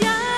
想。